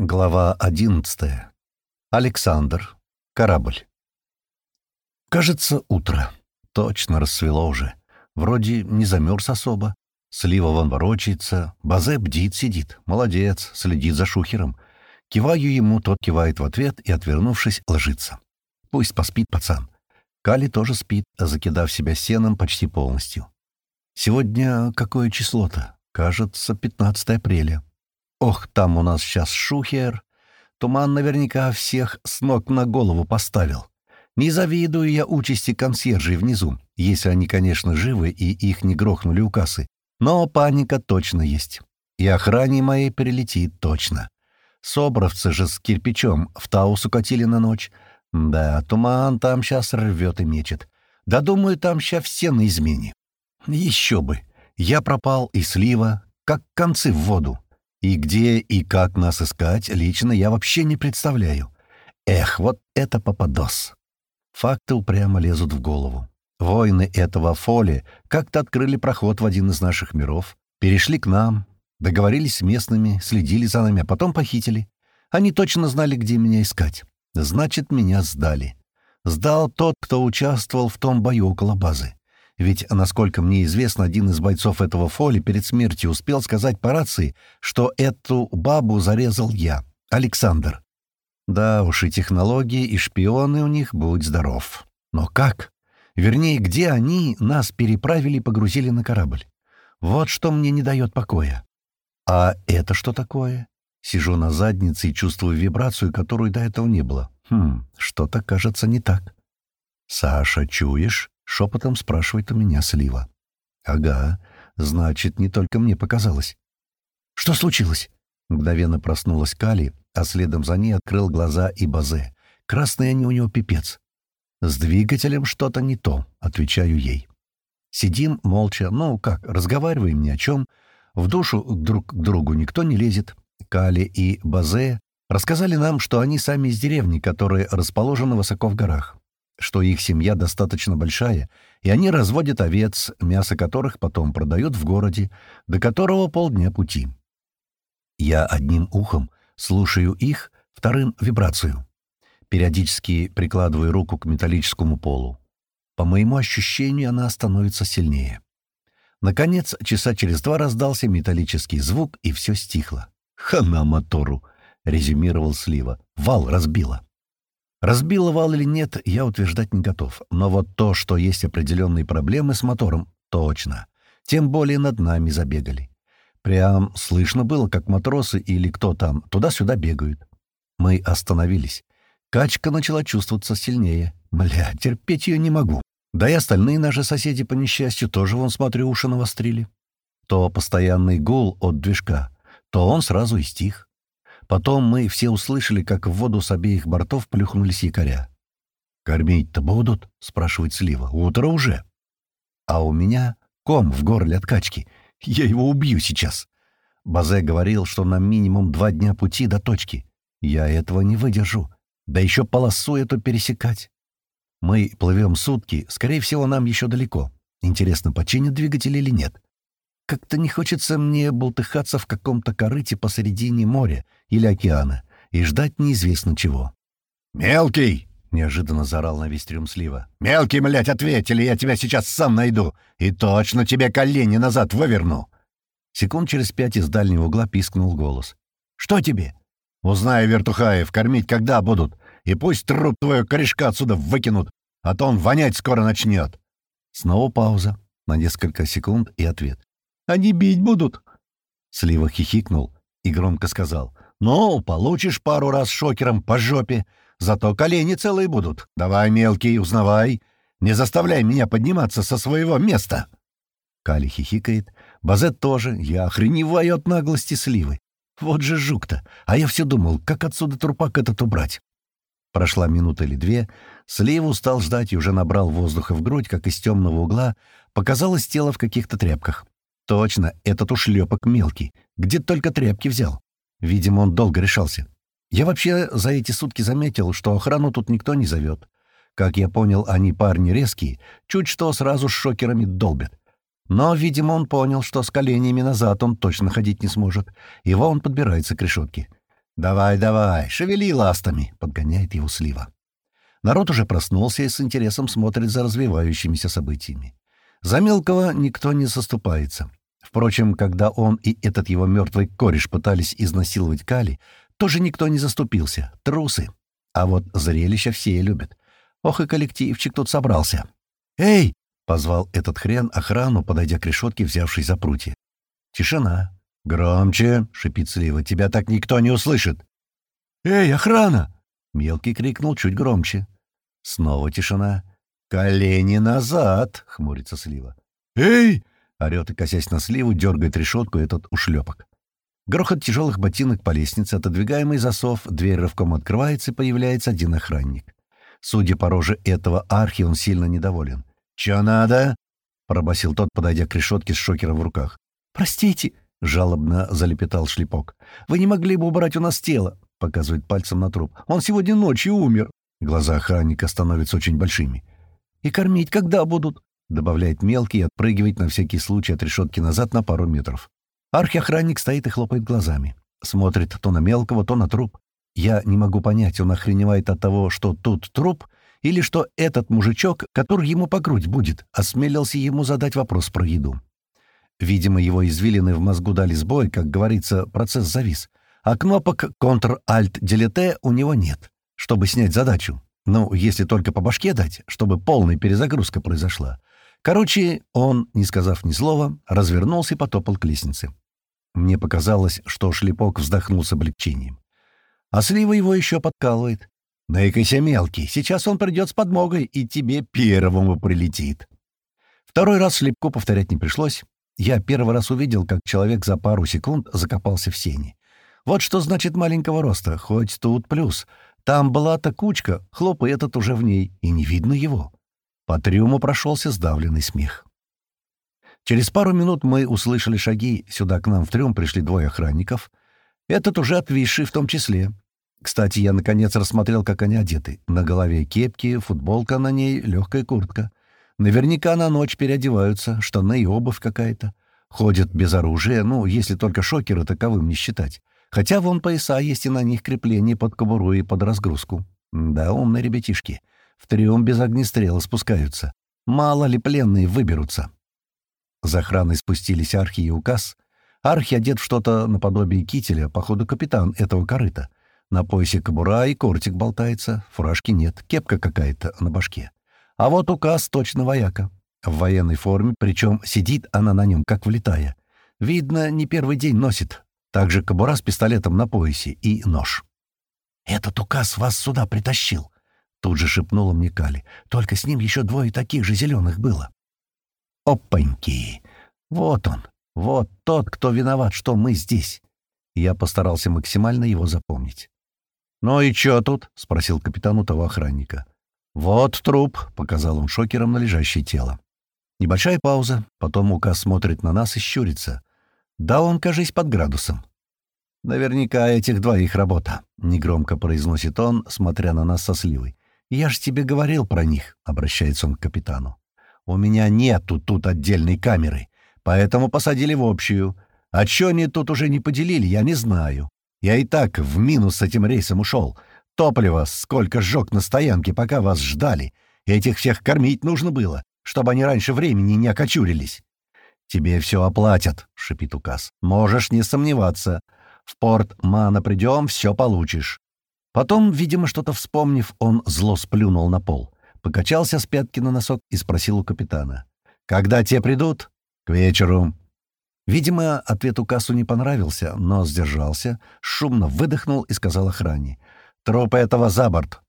Глава одиннадцатая. Александр. Корабль. Кажется, утро. Точно рассвело уже. Вроде не замерз особо. Слива вон ворочается, Базе бдит, сидит. Молодец, следит за шухером. Киваю ему, тот кивает в ответ и, отвернувшись, ложится. Пусть поспит пацан. Кали тоже спит, закидав себя сеном почти полностью. Сегодня какое число-то? Кажется, 15 апреля. Ох, там у нас сейчас шухер. Туман наверняка всех с ног на голову поставил. Не завидую я участи консьержей внизу, если они, конечно, живы и их не грохнули у кассы. Но паника точно есть. И охране моей перелетит точно. Собровцы же с кирпичом в Таус укатили на ночь. Да, туман там сейчас рвет и мечет. Да, думаю, там сейчас все на измене. Еще бы. Я пропал, и слива, как концы в воду. И где и как нас искать, лично я вообще не представляю. Эх, вот это попадос. Факты упрямо лезут в голову. Воины этого фоли как-то открыли проход в один из наших миров, перешли к нам, договорились с местными, следили за нами, а потом похитили. Они точно знали, где меня искать. Значит, меня сдали. Сдал тот, кто участвовал в том бою около базы. Ведь, насколько мне известно, один из бойцов этого фоли перед смертью успел сказать по рации, что эту бабу зарезал я, Александр. Да уж, и технологии, и шпионы у них, будь здоров. Но как? Вернее, где они нас переправили и погрузили на корабль? Вот что мне не дает покоя. А это что такое? Сижу на заднице и чувствую вибрацию, которую до этого не было. Хм, что-то кажется не так. «Саша, чуешь?» — шепотом спрашивает у меня Слива. «Ага, значит, не только мне показалось». «Что случилось?» Мгновенно проснулась Кали, а следом за ней открыл глаза и Базе. Красные они у него пипец. «С двигателем что-то не то», — отвечаю ей. Сидим молча, ну как, разговариваем ни о чем. В душу друг к другу никто не лезет. Кали и Базе рассказали нам, что они сами из деревни, которая расположена высоко в горах что их семья достаточно большая, и они разводят овец, мясо которых потом продают в городе, до которого полдня пути. Я одним ухом слушаю их, вторым — вибрацию. Периодически прикладываю руку к металлическому полу. По моему ощущению, она становится сильнее. Наконец, часа через два раздался металлический звук, и все стихло. «Хана мотору!» — резюмировал Слива. «Вал разбило». Разбила вал или нет, я утверждать не готов. Но вот то, что есть определенные проблемы с мотором, точно. Тем более над нами забегали. Прям слышно было, как матросы или кто там туда-сюда бегают. Мы остановились. Качка начала чувствоваться сильнее. Бля, терпеть ее не могу. Да и остальные наши соседи, по несчастью, тоже, вон, смотрю, уши навострили. То постоянный гул от движка, то он сразу и стих. Потом мы все услышали, как в воду с обеих бортов плюхнулись якоря. «Кормить-то будут?» — спрашивает Слива. «Утро уже». А у меня ком в горле от качки. Я его убью сейчас. Базе говорил, что нам минимум два дня пути до точки. Я этого не выдержу. Да еще полосу эту пересекать. Мы плывем сутки, скорее всего, нам еще далеко. Интересно, починят двигатель или нет? Как-то не хочется мне болтыхаться в каком-то корыте посередине моря или океана и ждать неизвестно чего. «Мелкий!» — неожиданно заорал на весь трюм слива. «Мелкий, млядь, ответь, или я тебя сейчас сам найду и точно тебе колени назад выверну!» Секунд через пять из дальнего угла пискнул голос. «Что тебе?» «Узнай, Вертухаев, кормить когда будут, и пусть труп твоего корешка отсюда выкинут, а то он вонять скоро начнет!» Снова пауза на несколько секунд и ответ. Они бить будут!» Слива хихикнул и громко сказал. «Ну, получишь пару раз шокером по жопе, зато колени целые будут. Давай, мелкий, узнавай. Не заставляй меня подниматься со своего места!» Кали хихикает. Базет тоже. Я охреневаю от наглости сливы. Вот же жук-то. А я все думал, как отсюда трупак этот убрать. Прошла минута или две. Сливу стал ждать и уже набрал воздуха в грудь, как из темного угла. Показалось тело в каких-то тряпках. Точно, этот ушлепок мелкий. Где только тряпки взял. Видимо, он долго решался. Я вообще за эти сутки заметил, что охрану тут никто не зовет. Как я понял, они парни резкие, чуть что сразу с шокерами долбят. Но, видимо, он понял, что с коленями назад он точно ходить не сможет. Его он подбирается к решетке. «Давай, давай, шевели ластами!» — подгоняет его слива. Народ уже проснулся и с интересом смотрит за развивающимися событиями. За мелкого никто не заступается. Впрочем, когда он и этот его мертвый кореш пытались изнасиловать Кали, тоже никто не заступился. Трусы. А вот зрелища все любят. Ох и коллективчик тут собрался. «Эй!» — позвал этот хрен охрану, подойдя к решетке, взявшись за прутья. Тишина. «Громче!» — шипит слива. «Тебя так никто не услышит!» «Эй, охрана!» — мелкий крикнул чуть громче. Снова тишина. «Колени назад!» — хмурится слива. «Эй!» — орёт и, косясь на сливу, дергает решетку этот ушлепок. Грохот тяжелых ботинок по лестнице, отодвигаемый засов, дверь рывком открывается, и появляется один охранник. Судя по роже этого архи, он сильно недоволен. «Чё надо?» — пробасил тот, подойдя к решетке с шокером в руках. «Простите», — жалобно залепетал шлепок. «Вы не могли бы убрать у нас тело?» — показывает пальцем на труп. «Он сегодня ночью умер». Глаза охранника становятся очень большими. «И кормить когда будут?» — добавляет мелкий и отпрыгивает на всякий случай от решетки назад на пару метров. Архиохранник стоит и хлопает глазами. Смотрит то на мелкого, то на труп. Я не могу понять, он охреневает от того, что тут труп, или что этот мужичок, который ему по грудь будет, осмелился ему задать вопрос про еду. Видимо, его извилины в мозгу дали сбой, как говорится, процесс завис. А кнопок Ctrl-Alt-Delete у него нет, чтобы снять задачу. Ну, если только по башке дать, чтобы полная перезагрузка произошла. Короче, он, не сказав ни слова, развернулся и потопал к лестнице. Мне показалось, что шлепок вздохнул с облегчением. А слива его еще подкалывает. «Наикайся, мелкий, сейчас он придет с подмогой, и тебе первому прилетит». Второй раз шлепку повторять не пришлось. Я первый раз увидел, как человек за пару секунд закопался в сене. Вот что значит маленького роста, хоть тут плюс. Там была-то кучка, хлоп, и этот уже в ней, и не видно его. По трюму прошелся сдавленный смех. Через пару минут мы услышали шаги. Сюда к нам в трюм пришли двое охранников. Этот уже отвисший в том числе. Кстати, я наконец рассмотрел, как они одеты. На голове кепки, футболка на ней, легкая куртка. Наверняка на ночь переодеваются, штаны и обувь какая-то. Ходят без оружия, ну, если только шокеры таковым не считать. Хотя вон пояса есть и на них крепление под кобуру и под разгрузку. Да, умные ребятишки. В трюм без огнестрела спускаются. Мало ли пленные выберутся. За охраной спустились Архи и Указ. Архи одет что-то наподобие кителя, походу капитан этого корыта. На поясе кобура и кортик болтается, фуражки нет, кепка какая-то на башке. А вот указ точно вояка. В военной форме, причем сидит она на нем, как влетая. Видно, не первый день носит. Также кобура с пистолетом на поясе и нож. «Этот указ вас сюда притащил», — тут же шепнула мне Кали. «Только с ним еще двое таких же зеленых было». «Опаньки! Вот он, вот тот, кто виноват, что мы здесь». Я постарался максимально его запомнить. «Ну и чё тут?» — спросил капитан у того охранника. «Вот труп», — показал он шокером на лежащее тело. Небольшая пауза, потом указ смотрит на нас и щурится. Да он, кажись, под градусом. «Наверняка этих двоих работа», — негромко произносит он, смотря на нас со сливой. «Я ж тебе говорил про них», — обращается он к капитану. «У меня нету тут отдельной камеры, поэтому посадили в общую. А чё они тут уже не поделили, я не знаю. Я и так в минус с этим рейсом ушел. Топливо сколько сжег на стоянке, пока вас ждали. Этих всех кормить нужно было, чтобы они раньше времени не окочурились. «Тебе все оплатят», — шипит указ. «Можешь не сомневаться. В порт Мана придем, все получишь». Потом, видимо, что-то вспомнив, он зло сплюнул на пол, покачался с пятки на носок и спросил у капитана. «Когда те придут?» «К вечеру». Видимо, ответ указу не понравился, но сдержался, шумно выдохнул и сказал охране. Труп этого за борт!»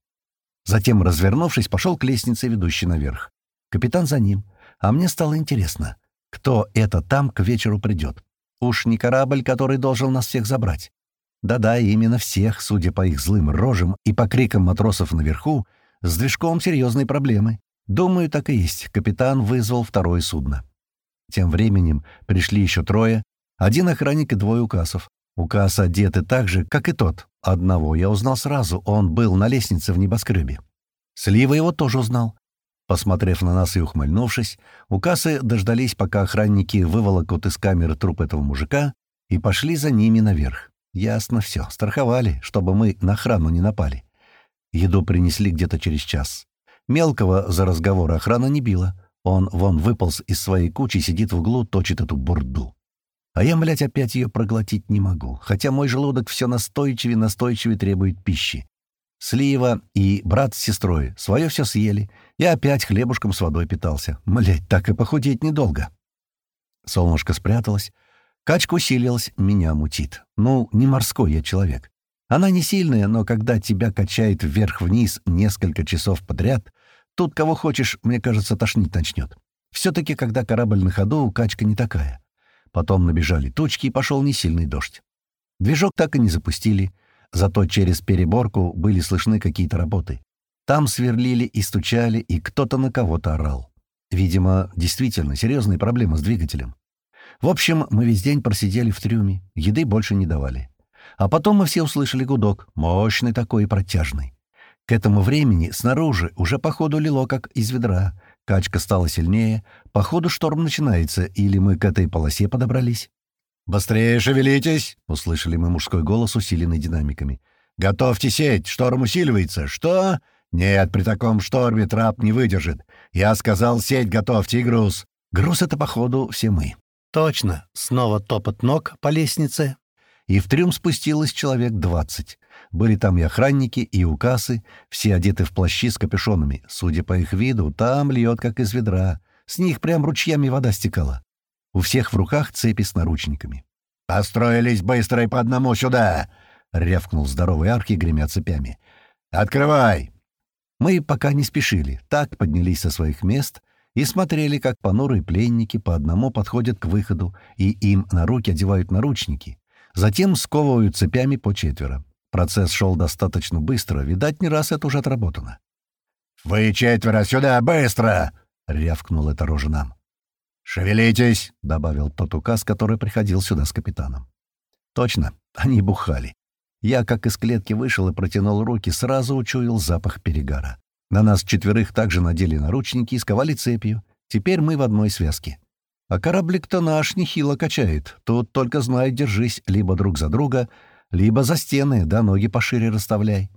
Затем, развернувшись, пошел к лестнице, ведущей наверх. Капитан за ним. А мне стало интересно, кто это там к вечеру придет. Уж не корабль, который должен нас всех забрать. Да-да, именно всех, судя по их злым рожам и по крикам матросов наверху, с движком серьезные проблемы. Думаю, так и есть. Капитан вызвал второе судно. Тем временем пришли еще трое, один охранник и двое указов. Указ одеты так же, как и тот, Одного я узнал сразу, он был на лестнице в небоскребе. Слива его тоже узнал. Посмотрев на нас и ухмыльнувшись, у кассы дождались, пока охранники выволокут из камеры труп этого мужика и пошли за ними наверх. Ясно все. Страховали, чтобы мы на охрану не напали. Еду принесли где-то через час. Мелкого за разговор охрана не била. Он вон выполз из своей кучи, сидит в углу, точит эту бурду. А я, блядь, опять ее проглотить не могу, хотя мой желудок все настойчивее настойчивее требует пищи. Слива и брат с сестрой свое все съели, я опять хлебушком с водой питался. Млять, так и похудеть недолго. Солнышко спряталось, качка усилилась, меня мутит. Ну, не морской я человек. Она не сильная, но когда тебя качает вверх-вниз несколько часов подряд, тут кого хочешь, мне кажется, тошнить начнет. Все-таки, когда корабль на ходу, качка не такая. Потом набежали тучки, и пошел несильный дождь. Движок так и не запустили, зато через переборку были слышны какие-то работы. Там сверлили и стучали, и кто-то на кого-то орал. Видимо, действительно серьезные проблемы с двигателем. В общем, мы весь день просидели в трюме, еды больше не давали. А потом мы все услышали гудок, мощный такой и протяжный. К этому времени снаружи уже походу лило, как из ведра. Качка стала сильнее. Походу шторм начинается, или мы к этой полосе подобрались. «Быстрее шевелитесь!» — услышали мы мужской голос, усиленный динамиками. «Готовьте сеть! Шторм усиливается! Что?» «Нет, при таком шторме трап не выдержит. Я сказал, сеть готовьте и груз». Груз — это, походу, все мы. Точно. Снова топот ног по лестнице. И в трюм спустилось человек двадцать. Были там и охранники, и укасы, все одеты в плащи с капюшонами. Судя по их виду, там льет, как из ведра. С них прям ручьями вода стекала. У всех в руках цепи с наручниками. «Построились быстро и по одному сюда!» — рявкнул здоровый архи, гремя цепями. «Открывай!» Мы пока не спешили, так поднялись со своих мест и смотрели, как понурые пленники по одному подходят к выходу, и им на руки одевают наручники. Затем сковывают цепями по четверо. Процесс шел достаточно быстро, видать, не раз это уже отработано. «Вы четверо сюда, быстро!» — рявкнул это рожа нам. «Шевелитесь!» — добавил тот указ, который приходил сюда с капитаном. «Точно, они бухали. Я, как из клетки вышел и протянул руки, сразу учуял запах перегара. На нас четверых также надели наручники и сковали цепью. Теперь мы в одной связке. А кораблик-то наш нехило качает. Тут только знай, держись либо друг за друга, либо за стены, да ноги пошире расставляй.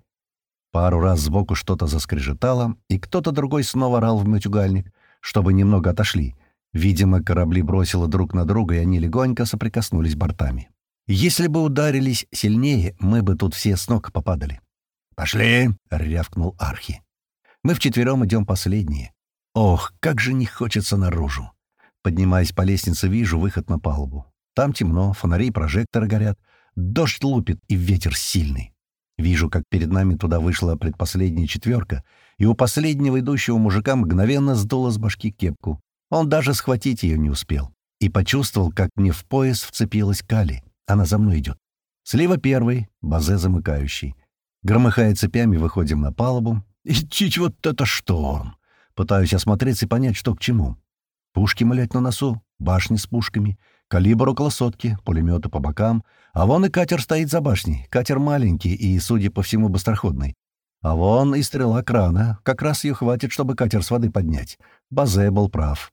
Пару раз сбоку что-то заскрежетало, и кто-то другой снова орал в матюгальник, чтобы немного отошли. Видимо, корабли бросило друг на друга, и они легонько соприкоснулись бортами. Если бы ударились сильнее, мы бы тут все с ног попадали. «Пошли!» — рявкнул Архи. Мы вчетвером идем последние. Ох, как же не хочется наружу. Поднимаясь по лестнице, вижу выход на палубу. Там темно, фонари и прожекторы горят. Дождь лупит, и ветер сильный. Вижу, как перед нами туда вышла предпоследняя четверка, и у последнего идущего мужика мгновенно сдуло с башки кепку. Он даже схватить ее не успел. И почувствовал, как мне в пояс вцепилась Кали. Она за мной идет. Слева первый, базе замыкающий. Громыхая цепями, выходим на палубу. И чуть вот это шторм! Пытаюсь осмотреться и понять, что к чему. Пушки, млять, на носу, башни с пушками, калибр около сотки, пулеметы по бокам. А вон и катер стоит за башней. Катер маленький и, судя по всему, быстроходный. А вон и стрела крана. Как раз ее хватит, чтобы катер с воды поднять. Базе был прав.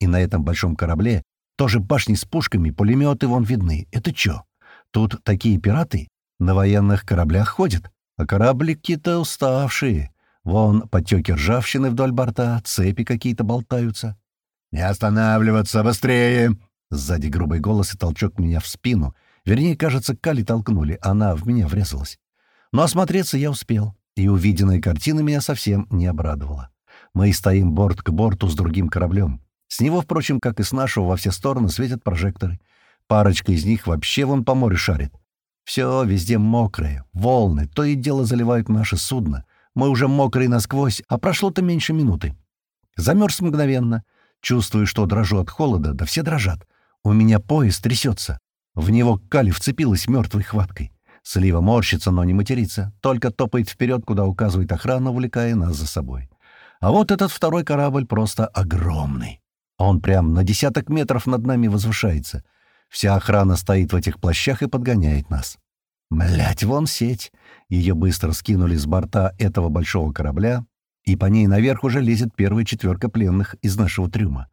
И на этом большом корабле тоже башни с пушками, пулеметы вон видны. Это чё? Тут такие пираты на военных кораблях ходят, а кораблики-то уставшие. Вон потеки ржавчины вдоль борта, цепи какие-то болтаются. «Не останавливаться, быстрее!» Сзади грубый голос и толчок меня в спину. Вернее, кажется, Кали толкнули, она в меня врезалась. Но осмотреться я успел, и увиденная картина меня совсем не обрадовала. Мы стоим борт к борту с другим кораблем. С него, впрочем, как и с нашего, во все стороны светят прожекторы. Парочка из них вообще вон по морю шарит. Все везде мокрое, волны, то и дело заливают наше судно. Мы уже мокрые насквозь, а прошло-то меньше минуты. Замерз мгновенно. Чувствую, что дрожу от холода, да все дрожат. У меня пояс трясется. В него Кали вцепилась мертвой хваткой. Слива морщится, но не матерится, только топает вперед, куда указывает охрана, увлекая нас за собой. А вот этот второй корабль просто огромный. Он прям на десяток метров над нами возвышается. Вся охрана стоит в этих плащах и подгоняет нас. Млять, вон сеть. Ее быстро скинули с борта этого большого корабля, и по ней наверх уже лезет первая четверка пленных из нашего трюма.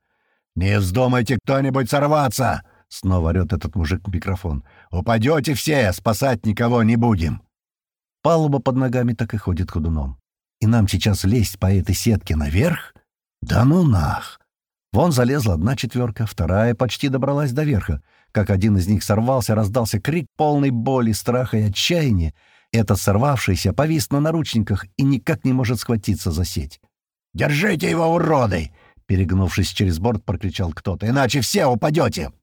«Не вздумайте кто-нибудь сорваться!» — снова орёт этот мужик в микрофон. «Упадете все, спасать никого не будем!» Палуба под ногами так и ходит ходуном. И нам сейчас лезть по этой сетке наверх? Да ну нах! Вон залезла одна четверка, вторая почти добралась до верха. Как один из них сорвался, раздался крик полной боли, страха и отчаяния. Этот сорвавшийся повис на наручниках и никак не может схватиться за сеть. «Держите его, уроды!» Перегнувшись через борт, прокричал кто-то. «Иначе все упадете!»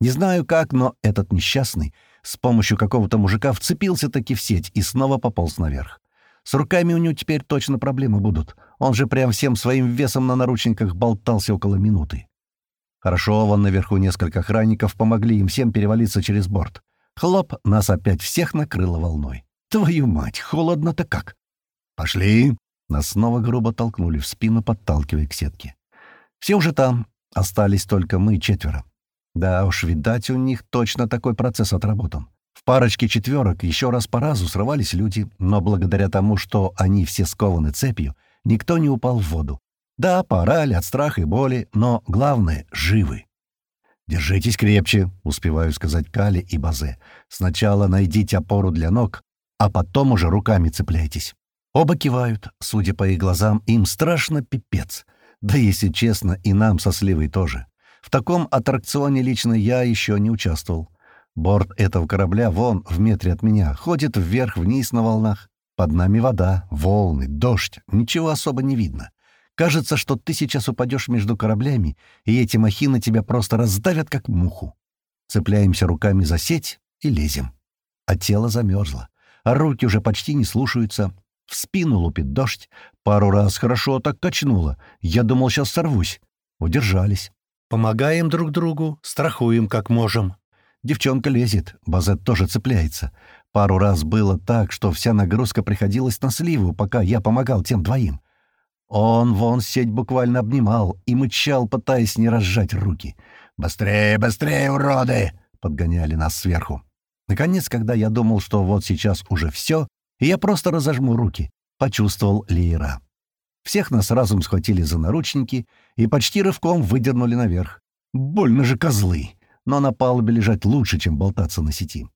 Не знаю как, но этот несчастный с помощью какого-то мужика вцепился-таки в сеть и снова пополз наверх. С руками у него теперь точно проблемы будут. Он же прям всем своим весом на наручниках болтался около минуты. Хорошо, вон наверху несколько охранников помогли им всем перевалиться через борт. Хлоп, нас опять всех накрыло волной. Твою мать, холодно-то как! «Пошли!» Нас снова грубо толкнули в спину, подталкивая к сетке. Все уже там, остались только мы четверо. Да уж, видать, у них точно такой процесс отработан. В парочке четверок еще раз по разу срывались люди, но благодаря тому, что они все скованы цепью, никто не упал в воду. Да, поорали от страха и боли, но главное — живы. «Держитесь крепче», — успеваю сказать Кали и Базе. «Сначала найдите опору для ног, а потом уже руками цепляйтесь». Оба кивают. Судя по их глазам, им страшно пипец. Да, если честно, и нам со Сливой тоже. В таком аттракционе лично я еще не участвовал. Борт этого корабля вон, в метре от меня, ходит вверх-вниз на волнах. Под нами вода, волны, дождь, ничего особо не видно. Кажется, что ты сейчас упадешь между кораблями, и эти махины тебя просто раздавят, как муху. Цепляемся руками за сеть и лезем. А тело замерзло, а руки уже почти не слушаются. В спину лупит дождь. Пару раз хорошо так качнуло. Я думал, сейчас сорвусь. Удержались. Помогаем друг другу, страхуем как можем. Девчонка лезет, Базет тоже цепляется. Пару раз было так, что вся нагрузка приходилась на сливу, пока я помогал тем двоим. Он вон сеть буквально обнимал и мычал, пытаясь не разжать руки. «Быстрее, быстрее, уроды!» — подгоняли нас сверху. Наконец, когда я думал, что вот сейчас уже все, я просто разожму руки, почувствовал Лейра. Всех нас разум схватили за наручники и почти рывком выдернули наверх. Больно же козлы! Но на палубе лежать лучше, чем болтаться на сети.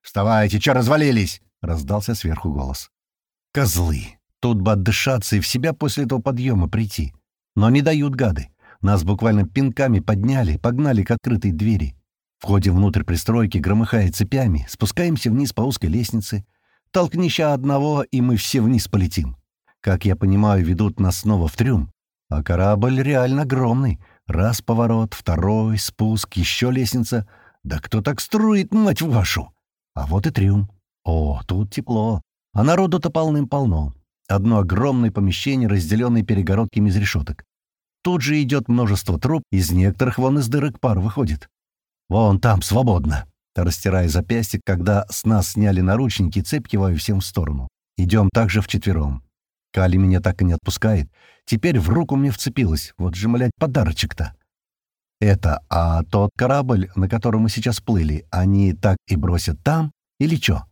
«Вставайте, чё развалились?» — раздался сверху голос. «Козлы! Тут бы отдышаться и в себя после этого подъема прийти. Но не дают гады. Нас буквально пинками подняли, погнали к открытой двери. Входим внутрь пристройки, громыхая цепями, спускаемся вниз по узкой лестнице. Толкнища одного, и мы все вниз полетим. Как я понимаю, ведут нас снова в трюм. А корабль реально огромный. Раз поворот, второй, спуск, еще лестница. Да кто так струит, мать вашу? А вот и трюм. О, тут тепло. А народу-то полным-полно. Одно огромное помещение, разделенное перегородками из решеток. Тут же идет множество труб, из некоторых вон из дырок пар выходит. Вон там, свободно. Растирая запястье, когда с нас сняли наручники, цепь киваю всем в сторону. Идем также вчетвером. Кали меня так и не отпускает. Теперь в руку мне вцепилась. Вот же, млядь, подарочек-то. Это, а тот корабль, на котором мы сейчас плыли, они так и бросят там? Или чё?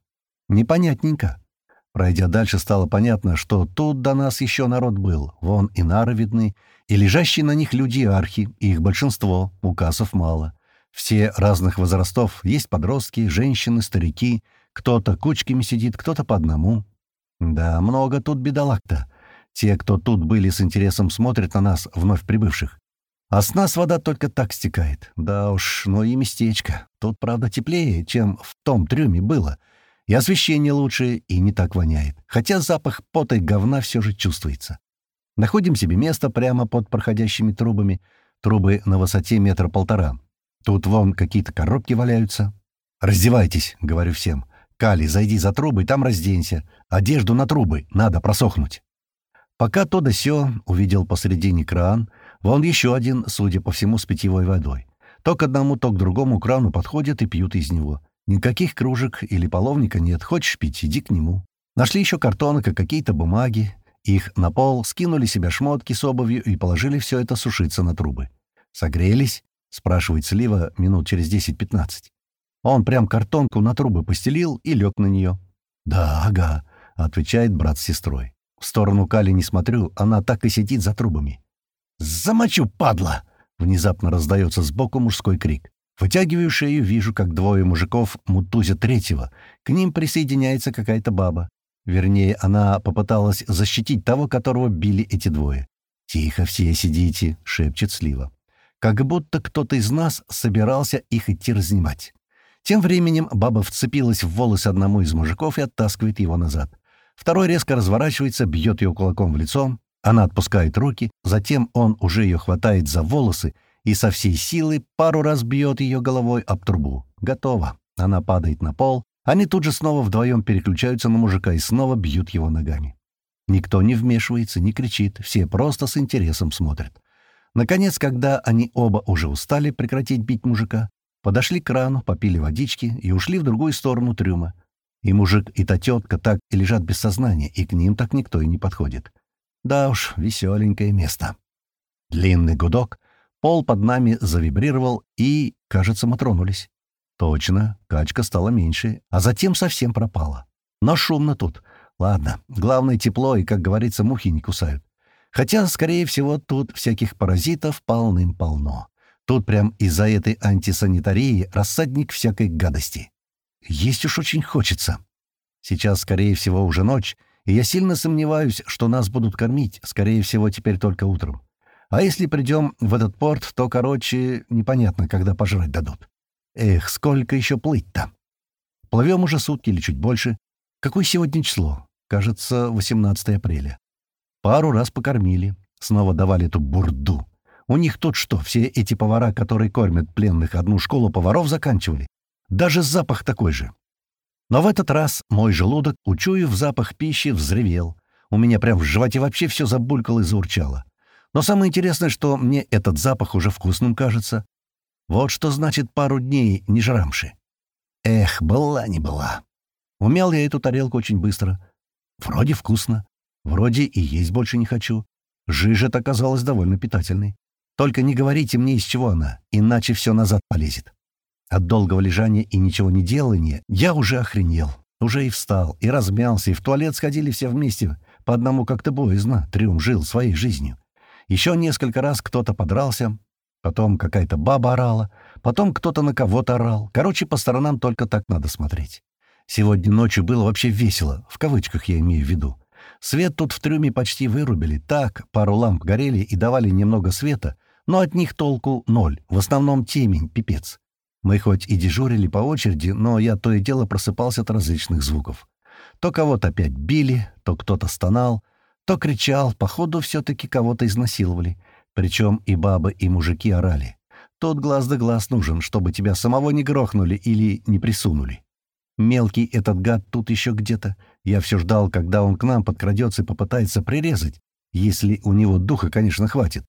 Непонятненько. Пройдя дальше, стало понятно, что тут до нас еще народ был. Вон и нары видны, и лежащие на них люди-архи, их большинство, указов мало. Все разных возрастов, есть подростки, женщины, старики, кто-то кучками сидит, кто-то по одному. Да, много тут бедолаг-то. Те, кто тут были с интересом, смотрят на нас, вновь прибывших. А с нас вода только так стекает. Да уж, ну и местечко. Тут, правда, теплее, чем в том трюме было. И освещение лучше, и не так воняет. Хотя запах пота и говна все же чувствуется. Находим себе место прямо под проходящими трубами. Трубы на высоте метра полтора. Тут вон какие-то коробки валяются. «Раздевайтесь», — говорю всем. «Кали, зайди за трубы, там разденься. Одежду на трубы, надо просохнуть». Пока то да сё увидел посредине кран, вон еще один, судя по всему, с питьевой водой. То к одному, то к другому крану подходят и пьют из него. Никаких кружек или половника нет. Хочешь пить, иди к нему. Нашли еще картонок и какие-то бумаги. Их на пол, скинули себе шмотки с обувью и положили все это сушиться на трубы. «Согрелись?» — спрашивает Слива минут через 10-15. Он прям картонку на трубы постелил и лег на нее. «Да, ага», — отвечает брат с сестрой. В сторону Кали не смотрю, она так и сидит за трубами. «Замочу, падла!» — внезапно раздается сбоку мужской крик. Вытягиваю шею, вижу, как двое мужиков мутузят третьего. К ним присоединяется какая-то баба. Вернее, она попыталась защитить того, которого били эти двое. «Тихо все сидите», — шепчет Слива. Как будто кто-то из нас собирался их идти разнимать. Тем временем баба вцепилась в волосы одному из мужиков и оттаскивает его назад. Второй резко разворачивается, бьет ее кулаком в лицо. Она отпускает руки, затем он уже ее хватает за волосы и со всей силы пару раз бьет ее головой об трубу. Готово. Она падает на пол. Они тут же снова вдвоем переключаются на мужика и снова бьют его ногами. Никто не вмешивается, не кричит, все просто с интересом смотрят. Наконец, когда они оба уже устали прекратить бить мужика, подошли к крану, попили водички и ушли в другую сторону трюма. И мужик, и та тетка так и лежат без сознания, и к ним так никто и не подходит. Да уж, веселенькое место. Длинный гудок, пол под нами завибрировал, и, кажется, мы тронулись. Точно, качка стала меньше, а затем совсем пропала. Но шумно тут. Ладно, главное тепло, и, как говорится, мухи не кусают. Хотя, скорее всего, тут всяких паразитов полным-полно. Тут прям из-за этой антисанитарии рассадник всякой гадости. Есть уж очень хочется. Сейчас, скорее всего, уже ночь, и я сильно сомневаюсь, что нас будут кормить, скорее всего, теперь только утром. А если придем в этот порт, то, короче, непонятно, когда пожрать дадут. Эх, сколько еще плыть-то? Плывем уже сутки или чуть больше. Какое сегодня число? Кажется, 18 апреля. Пару раз покормили. Снова давали эту бурду. У них тут что, все эти повара, которые кормят пленных, одну школу поваров заканчивали? Даже запах такой же. Но в этот раз мой желудок, учуяв запах пищи, взревел. У меня прям в животе вообще все забулькало и заурчало. Но самое интересное, что мне этот запах уже вкусным кажется. Вот что значит пару дней не жрамши. Эх, была не была. Умел я эту тарелку очень быстро. Вроде вкусно. Вроде и есть больше не хочу. Жижа-то оказалась довольно питательной. Только не говорите мне, из чего она, иначе все назад полезет. От долгого лежания и ничего не делания я уже охренел. Уже и встал, и размялся, и в туалет сходили все вместе. По одному как-то боязно. Трюм жил своей жизнью. Еще несколько раз кто-то подрался, потом какая-то баба орала, потом кто-то на кого-то орал. Короче, по сторонам только так надо смотреть. Сегодня ночью было вообще весело, в кавычках я имею в виду. Свет тут в трюме почти вырубили. Так, пару ламп горели и давали немного света, но от них толку ноль. В основном темень, пипец. Мы хоть и дежурили по очереди, но я то и дело просыпался от различных звуков. То кого-то опять били, то кто-то стонал, то кричал, походу все-таки кого-то изнасиловали. Причем и бабы, и мужики орали. Тот глаз да глаз нужен, чтобы тебя самого не грохнули или не присунули. Мелкий этот гад тут еще где-то. Я все ждал, когда он к нам подкрадется и попытается прирезать, если у него духа, конечно, хватит.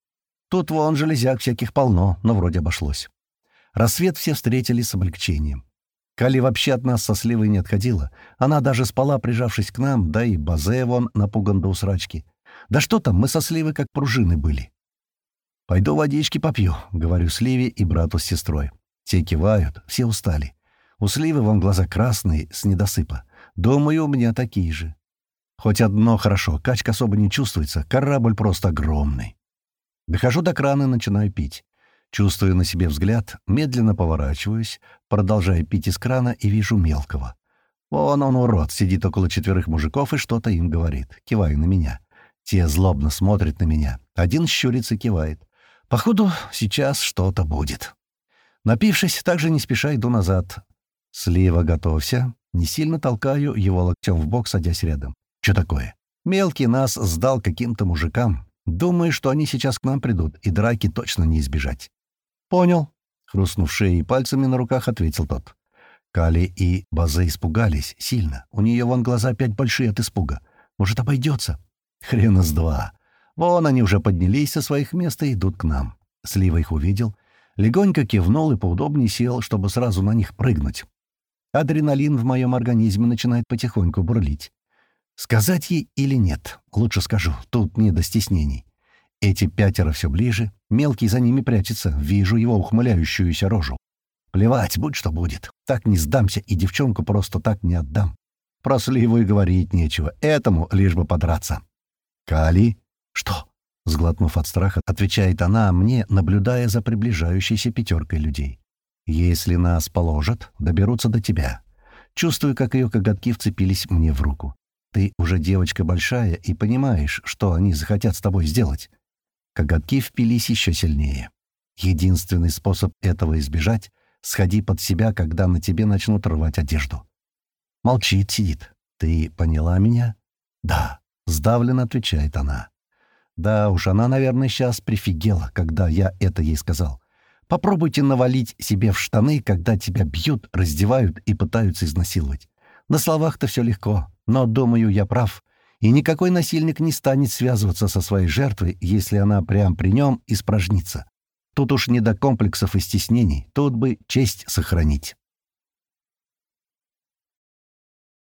Тут вон железяк всяких полно, но вроде обошлось. Рассвет все встретили с облегчением. Кали вообще от нас со сливой не отходила. Она даже спала, прижавшись к нам, да и Базе вон напуган до усрачки. Да что там, мы со сливой как пружины были. «Пойду водички попью», — говорю Сливе и брату с сестрой. Те кивают, все устали. У Сливы вон глаза красные, с недосыпа. Думаю, у меня такие же. Хоть одно хорошо, качка особо не чувствуется, корабль просто огромный. Дохожу до крана и начинаю пить. Чувствую на себе взгляд, медленно поворачиваюсь, продолжая пить из крана и вижу мелкого. Вон он, урод, сидит около четверых мужиков и что-то им говорит. Киваю на меня. Те злобно смотрят на меня. Один щурится и кивает. Походу, сейчас что-то будет. Напившись, также не спеша иду назад. Слива, готовься. Не сильно толкаю его локтем в бок, садясь рядом. Что такое? Мелкий нас сдал каким-то мужикам. Думаю, что они сейчас к нам придут, и драки точно не избежать. «Понял», — хрустнув шеей и пальцами на руках, ответил тот. Кали и База испугались сильно. У нее вон глаза опять большие от испуга. Может, обойдется? Хрена с два. Вон они уже поднялись со своих мест и идут к нам. Слива их увидел. Легонько кивнул и поудобнее сел, чтобы сразу на них прыгнуть. Адреналин в моем организме начинает потихоньку бурлить. Сказать ей или нет? Лучше скажу, тут не до стеснений. Эти пятеро все ближе, мелкий за ними прячется, вижу его ухмыляющуюся рожу. Плевать, будь что будет. Так не сдамся и девчонку просто так не отдам. Про сливу и говорить нечего, этому лишь бы подраться. «Кали?» «Что?» — сглотнув от страха, отвечает она мне, наблюдая за приближающейся пятеркой людей. Если нас положат, доберутся до тебя. Чувствую, как ее коготки вцепились мне в руку. Ты уже девочка большая и понимаешь, что они захотят с тобой сделать. Коготки впились еще сильнее. Единственный способ этого избежать — сходи под себя, когда на тебе начнут рвать одежду. Молчит, сидит. Ты поняла меня? Да. Сдавленно отвечает она. Да уж, она, наверное, сейчас прифигела, когда я это ей сказал. Попробуйте навалить себе в штаны, когда тебя бьют, раздевают и пытаются изнасиловать. На словах-то все легко, но, думаю, я прав. И никакой насильник не станет связываться со своей жертвой, если она прям при нем испражнится. Тут уж не до комплексов и стеснений, тут бы честь сохранить.